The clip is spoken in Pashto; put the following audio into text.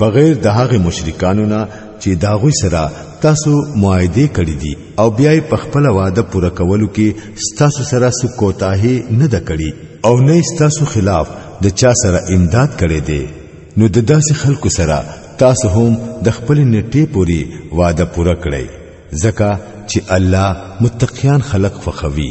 بغیر د هغه مشرکانو نه چې داغوی سره تاسو معاهده کړی دي او بیا په خپل وعده پوره کولو کې تاسو سره څه کوتاهي نه ده کړی او نه تاسو خلاف د چا سره امداد کړی دی نو د داسې خلکو سره تاسو هم د خپل نیټه پوری وعده پوره کړئ ځکه چې الله متقیان خلق فخوي